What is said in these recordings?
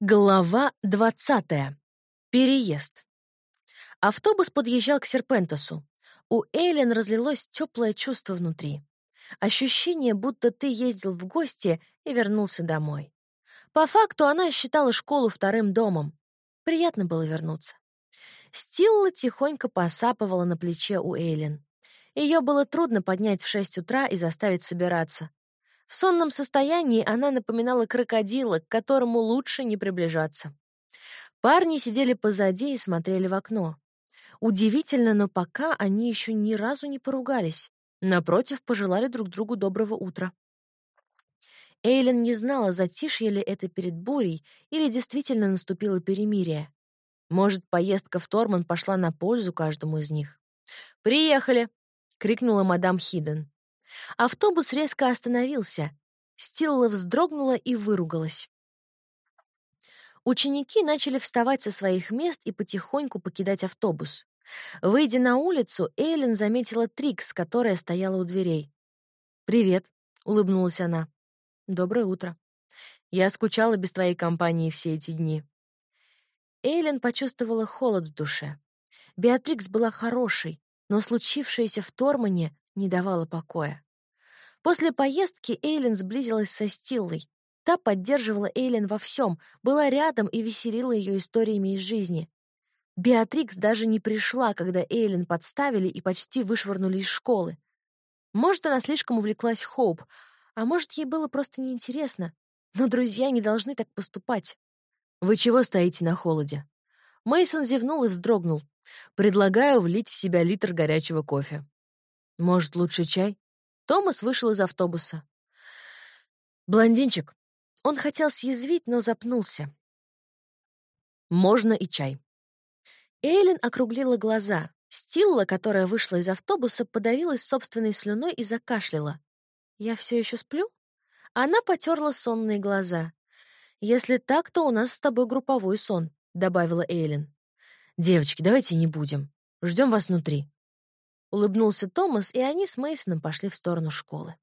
Глава 20. Переезд. Автобус подъезжал к Серпентосу. У Эйлен разлилось теплое чувство внутри. Ощущение, будто ты ездил в гости и вернулся домой. По факту она считала школу вторым домом. Приятно было вернуться. Стилла тихонько посапывала на плече у Эйлен. Ее было трудно поднять в шесть утра и заставить собираться. В сонном состоянии она напоминала крокодила, к которому лучше не приближаться. Парни сидели позади и смотрели в окно. Удивительно, но пока они еще ни разу не поругались. Напротив, пожелали друг другу доброго утра. Эйлен не знала, затишье ли это перед бурей или действительно наступило перемирие. Может, поездка в Торман пошла на пользу каждому из них. «Приехали!» — крикнула мадам Хиден. Автобус резко остановился. Стилла вздрогнула и выругалась. Ученики начали вставать со своих мест и потихоньку покидать автобус. Выйдя на улицу, Эйлин заметила Трикс, которая стояла у дверей. «Привет», — улыбнулась она. «Доброе утро. Я скучала без твоей компании все эти дни». Эйлин почувствовала холод в душе. Беатрикс была хорошей, но случившееся в Тормане не давало покоя. После поездки Эйлин сблизилась со Стиллой. Та поддерживала Эйлин во всем, была рядом и веселила ее историями из жизни. Беатрикс даже не пришла, когда Эйлин подставили и почти вышвырнули из школы. Может, она слишком увлеклась Хоуп, а может, ей было просто неинтересно. Но друзья не должны так поступать. «Вы чего стоите на холоде?» Мейсон зевнул и вздрогнул. «Предлагаю влить в себя литр горячего кофе». Может, лучше чай? Томас вышел из автобуса. Блондинчик. Он хотел съязвить, но запнулся. Можно и чай. Эйлин округлила глаза. Стилла, которая вышла из автобуса, подавилась собственной слюной и закашляла. «Я все еще сплю?» Она потерла сонные глаза. «Если так, то у нас с тобой групповой сон», — добавила Эйлин. «Девочки, давайте не будем. Ждем вас внутри. Улыбнулся Томас, и они с Мейсоном пошли в сторону школы.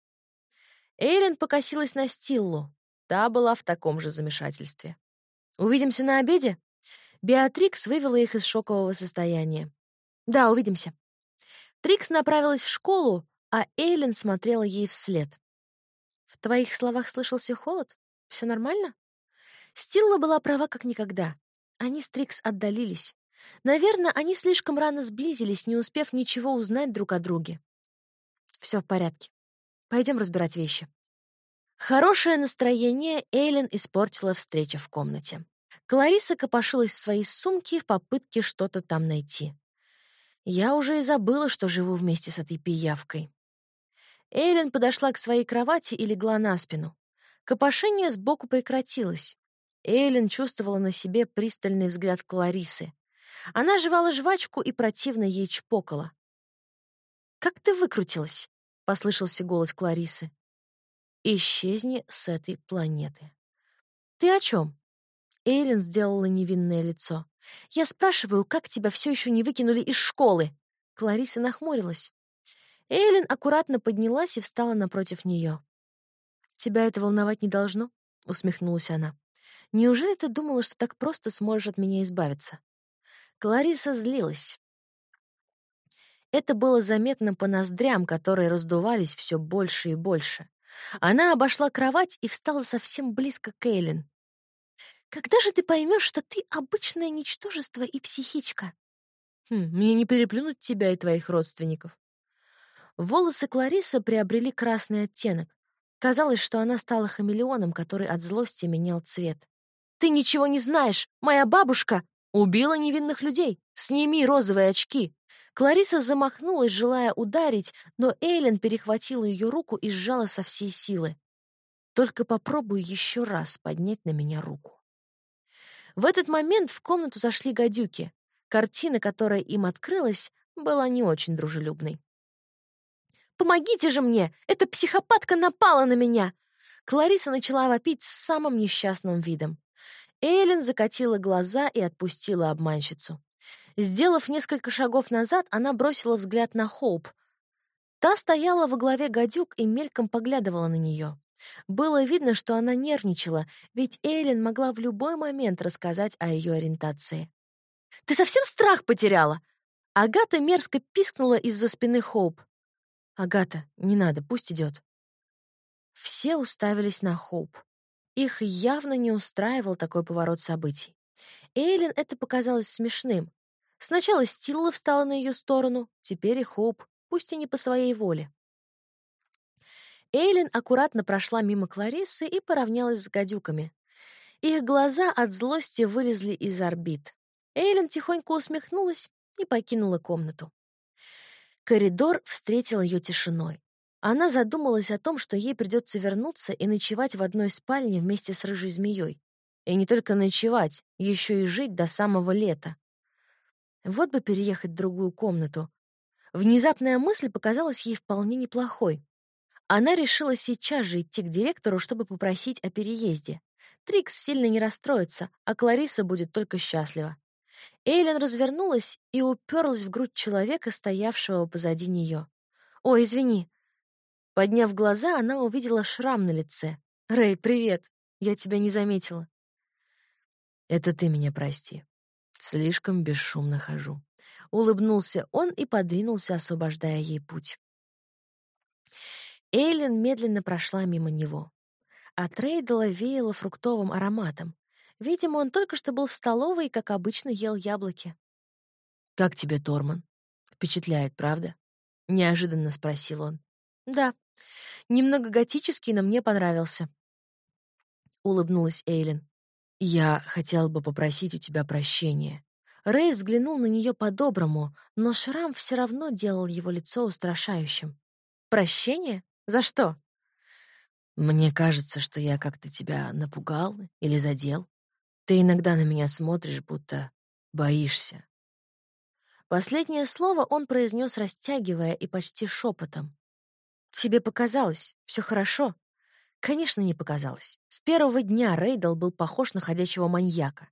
Эйлин покосилась на Стиллу. Та была в таком же замешательстве. «Увидимся на обеде?» Беатрикс вывела их из шокового состояния. «Да, увидимся». Трикс направилась в школу, а Эйлин смотрела ей вслед. «В твоих словах слышался холод? Все нормально?» Стилла была права как никогда. Они с Трикс отдалились. Наверное, они слишком рано сблизились, не успев ничего узнать друг о друге. Все в порядке. Пойдем разбирать вещи. Хорошее настроение Эйлен испортила встреча в комнате. Клариса копошилась в своей сумке в попытке что-то там найти. Я уже и забыла, что живу вместе с этой пиявкой. Эйлен подошла к своей кровати и легла на спину. Копошение сбоку прекратилось. Эйлен чувствовала на себе пристальный взгляд Кларисы. Она жевала жвачку и противно ей чпокала. «Как ты выкрутилась?» — послышался голос Кларисы. «Исчезни с этой планеты». «Ты о чем?» Эйлин сделала невинное лицо. «Я спрашиваю, как тебя все еще не выкинули из школы?» Клариса нахмурилась. Эйлин аккуратно поднялась и встала напротив нее. «Тебя это волновать не должно?» — усмехнулась она. «Неужели ты думала, что так просто сможешь от меня избавиться?» Клариса злилась. Это было заметно по ноздрям, которые раздувались все больше и больше. Она обошла кровать и встала совсем близко к Эйлин. «Когда же ты поймешь, что ты обычное ничтожество и психичка?» хм, «Мне не переплюнуть тебя и твоих родственников». Волосы Кларисы приобрели красный оттенок. Казалось, что она стала хамелеоном, который от злости менял цвет. «Ты ничего не знаешь! Моя бабушка!» Убила невинных людей. Сними розовые очки. Клариса замахнулась, желая ударить, но Эйлен перехватила ее руку и сжала со всей силы. Только попробуй еще раз поднять на меня руку. В этот момент в комнату зашли гадюки. Картина, которая им открылась, была не очень дружелюбной. «Помогите же мне! Эта психопатка напала на меня!» Клариса начала вопить с самым несчастным видом. Эйлин закатила глаза и отпустила обманщицу. Сделав несколько шагов назад, она бросила взгляд на Хоуп. Та стояла во главе гадюк и мельком поглядывала на нее. Было видно, что она нервничала, ведь Эйлин могла в любой момент рассказать о ее ориентации. «Ты совсем страх потеряла?» Агата мерзко пискнула из-за спины Хоуп. «Агата, не надо, пусть идет. Все уставились на Хоуп. Их явно не устраивал такой поворот событий. Эйлин это показалось смешным. Сначала Стилла встала на ее сторону, теперь и Хоуп, пусть и не по своей воле. Эйлин аккуратно прошла мимо Кларисы и поравнялась с гадюками. Их глаза от злости вылезли из орбит. Эйлин тихонько усмехнулась и покинула комнату. Коридор встретил ее тишиной. Она задумалась о том, что ей придется вернуться и ночевать в одной спальне вместе с рыжей змеей. И не только ночевать, еще и жить до самого лета. Вот бы переехать в другую комнату. Внезапная мысль показалась ей вполне неплохой. Она решила сейчас же идти к директору, чтобы попросить о переезде. Трикс сильно не расстроится, а Клариса будет только счастлива. Эйлен развернулась и уперлась в грудь человека, стоявшего позади нее. «Ой, извини, Подняв глаза, она увидела шрам на лице. «Рэй, привет! Я тебя не заметила». «Это ты меня прости. Слишком бесшумно хожу». Улыбнулся он и подвинулся, освобождая ей путь. Эйлин медленно прошла мимо него. От Рейдала веяло фруктовым ароматом. Видимо, он только что был в столовой и, как обычно, ел яблоки. «Как тебе, Торман? Впечатляет, правда?» — неожиданно спросил он. «Да, немного готический, но мне понравился», — улыбнулась Эйлин. «Я хотел бы попросить у тебя прощения». Рэй взглянул на нее по-доброму, но шрам все равно делал его лицо устрашающим. «Прощение? За что?» «Мне кажется, что я как-то тебя напугал или задел. Ты иногда на меня смотришь, будто боишься». Последнее слово он произнес, растягивая и почти шепотом. «Тебе показалось. Все хорошо». Конечно, не показалось. С первого дня Рейдл был похож на ходячего маньяка.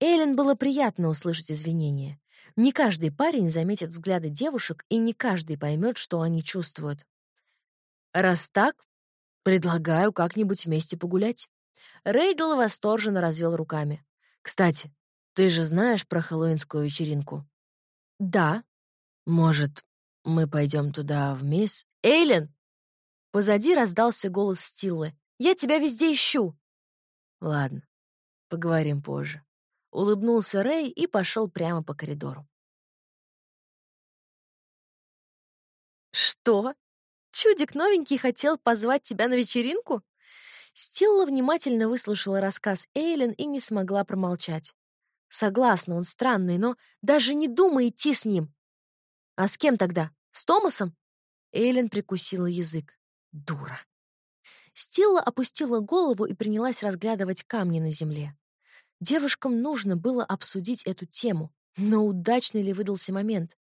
Эйлен было приятно услышать извинения. Не каждый парень заметит взгляды девушек, и не каждый поймет, что они чувствуют. «Раз так, предлагаю как-нибудь вместе погулять». Рейдл восторженно развел руками. «Кстати, ты же знаешь про хэллоуинскую вечеринку?» «Да». «Может, мы пойдем туда вместе?» «Эйлен!» Позади раздался голос Стиллы. «Я тебя везде ищу!» «Ладно, поговорим позже». Улыбнулся Рэй и пошел прямо по коридору. «Что? Чудик новенький хотел позвать тебя на вечеринку?» Стилла внимательно выслушала рассказ Эйлен и не смогла промолчать. «Согласна, он странный, но даже не думай идти с ним». «А с кем тогда? С Томасом?» Эйлен прикусила язык. Дура. Стилла опустила голову и принялась разглядывать камни на земле. Девушкам нужно было обсудить эту тему, но удачный ли выдался момент?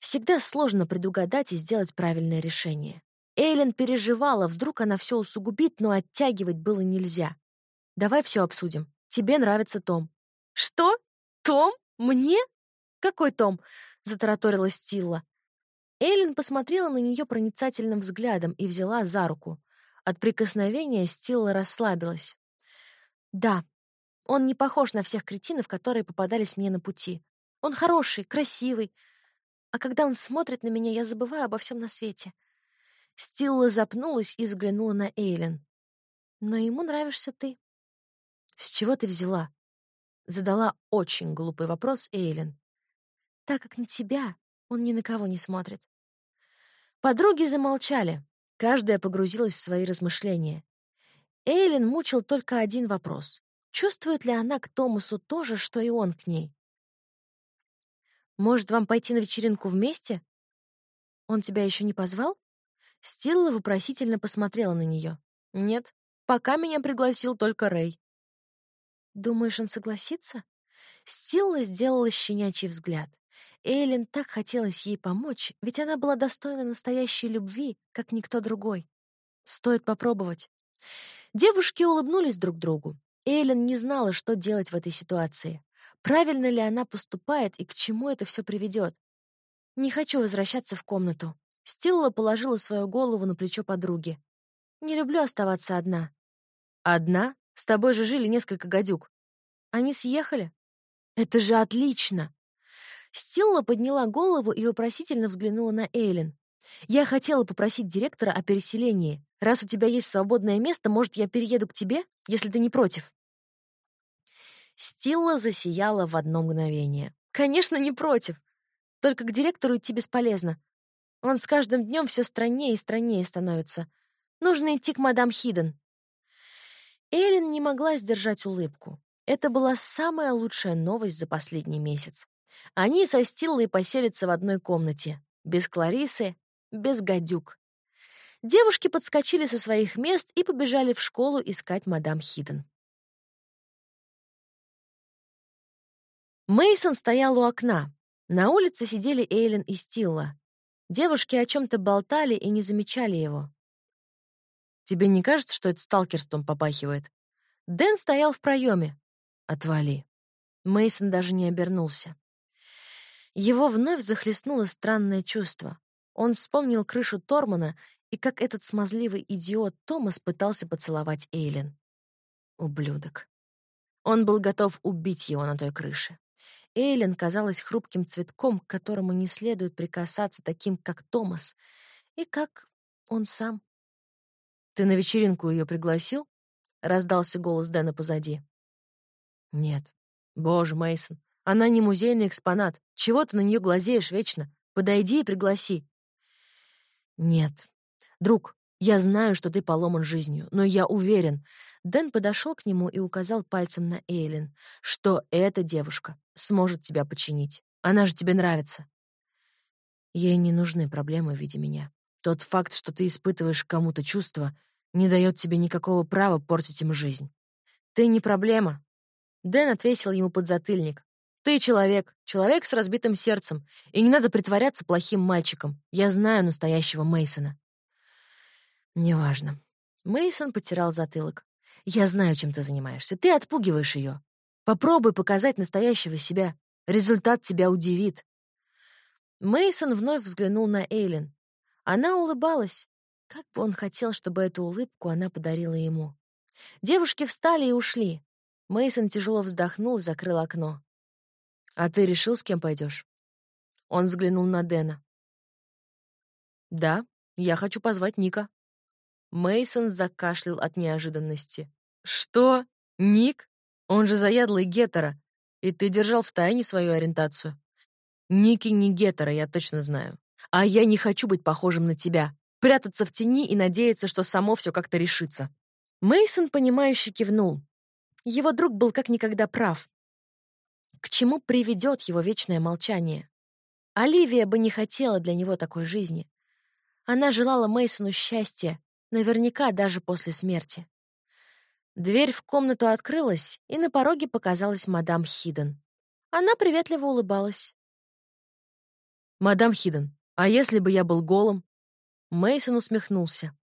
Всегда сложно предугадать и сделать правильное решение. Эйлен переживала, вдруг она все усугубит, но оттягивать было нельзя. «Давай все обсудим. Тебе нравится Том». «Что? Том? Мне? Какой Том?» — затараторила Стилла. Эйлин посмотрела на нее проницательным взглядом и взяла за руку. От прикосновения Стилла расслабилась. «Да, он не похож на всех кретинов, которые попадались мне на пути. Он хороший, красивый. А когда он смотрит на меня, я забываю обо всем на свете». Стилла запнулась и взглянула на Эйлин. «Но ему нравишься ты». «С чего ты взяла?» Задала очень глупый вопрос Эйлин. «Так как на тебя он ни на кого не смотрит. Подруги замолчали. Каждая погрузилась в свои размышления. Эйлин мучил только один вопрос. Чувствует ли она к Томасу то же, что и он к ней? «Может, вам пойти на вечеринку вместе? Он тебя еще не позвал?» Стилла вопросительно посмотрела на нее. «Нет, пока меня пригласил только Рэй». «Думаешь, он согласится?» Стилла сделала щенячий взгляд. Эйлин так хотелось ей помочь, ведь она была достойна настоящей любви, как никто другой. Стоит попробовать. Девушки улыбнулись друг другу. Эйлин не знала, что делать в этой ситуации. Правильно ли она поступает и к чему это все приведет? Не хочу возвращаться в комнату. Стилла положила свою голову на плечо подруги. Не люблю оставаться одна. Одна? С тобой же жили несколько гадюк. Они съехали? Это же отлично!» Стилла подняла голову и вопросительно взглянула на Эйлин. «Я хотела попросить директора о переселении. Раз у тебя есть свободное место, может, я перееду к тебе, если ты не против?» Стилла засияла в одно мгновение. «Конечно, не против. Только к директору идти бесполезно. Он с каждым днем все страннее и страннее становится. Нужно идти к мадам Хиден». Эйлин не могла сдержать улыбку. Это была самая лучшая новость за последний месяц. Они со Стиллой поселятся в одной комнате. Без Кларисы, без гадюк. Девушки подскочили со своих мест и побежали в школу искать мадам Хиден. Мейсон стоял у окна. На улице сидели Эйлин и Стилла. Девушки о чем то болтали и не замечали его. «Тебе не кажется, что это сталкерством попахивает?» Дэн стоял в проеме. «Отвали». Мейсон даже не обернулся. Его вновь захлестнуло странное чувство. Он вспомнил крышу Тормана и как этот смазливый идиот Томас пытался поцеловать Эйлин. Ублюдок. Он был готов убить его на той крыше. Эйлин казалась хрупким цветком, к которому не следует прикасаться таким, как Томас, и как он сам. «Ты на вечеринку ее пригласил?» — раздался голос Дэна позади. Нет. Боже, Мейсон, она не музейный экспонат. Чего ты на нее глазеешь вечно? Подойди и пригласи. Нет. Друг, я знаю, что ты поломан жизнью, но я уверен. Дэн подошел к нему и указал пальцем на Эйлин, что эта девушка сможет тебя починить. Она же тебе нравится. Ей не нужны проблемы в виде меня. Тот факт, что ты испытываешь кому-то чувства, не дает тебе никакого права портить им жизнь. Ты не проблема, Дэн отвесил ему подзатыльник. «Ты человек, человек с разбитым сердцем, и не надо притворяться плохим мальчиком. Я знаю настоящего Мейсона. «Неважно». Мейсон потирал затылок. «Я знаю, чем ты занимаешься. Ты отпугиваешь ее. Попробуй показать настоящего себя. Результат тебя удивит». Мейсон вновь взглянул на Эйлин. Она улыбалась. Как бы он хотел, чтобы эту улыбку она подарила ему. Девушки встали и ушли. Мейсон тяжело вздохнул и закрыл окно. «А ты решил, с кем пойдешь? Он взглянул на Дэна. «Да, я хочу позвать Ника». Мейсон закашлял от неожиданности. «Что? Ник? Он же заядлый гетера. И ты держал в тайне свою ориентацию?» «Ники не гетера, я точно знаю. А я не хочу быть похожим на тебя. Прятаться в тени и надеяться, что само все как-то решится». Мейсон понимающе кивнул. Его друг был как никогда прав. К чему приведет его вечное молчание? Оливия бы не хотела для него такой жизни. Она желала Мейсону счастья, наверняка даже после смерти. Дверь в комнату открылась, и на пороге показалась мадам Хиден. Она приветливо улыбалась. «Мадам Хиден, а если бы я был голым?» Мейсон усмехнулся.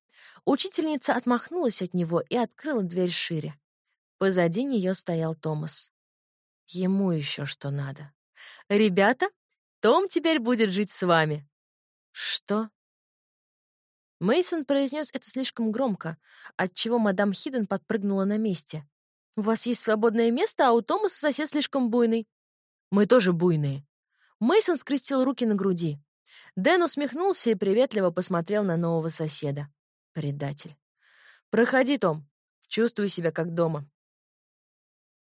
Учительница отмахнулась от него и открыла дверь шире. Позади нее стоял Томас. Ему еще что надо. «Ребята, Том теперь будет жить с вами». «Что?» Мейсон произнес это слишком громко, отчего мадам Хиден подпрыгнула на месте. «У вас есть свободное место, а у Томаса сосед слишком буйный». «Мы тоже буйные». Мейсон скрестил руки на груди. Дэн усмехнулся и приветливо посмотрел на нового соседа. Предатель. «Проходи, Том. Чувствую себя как дома».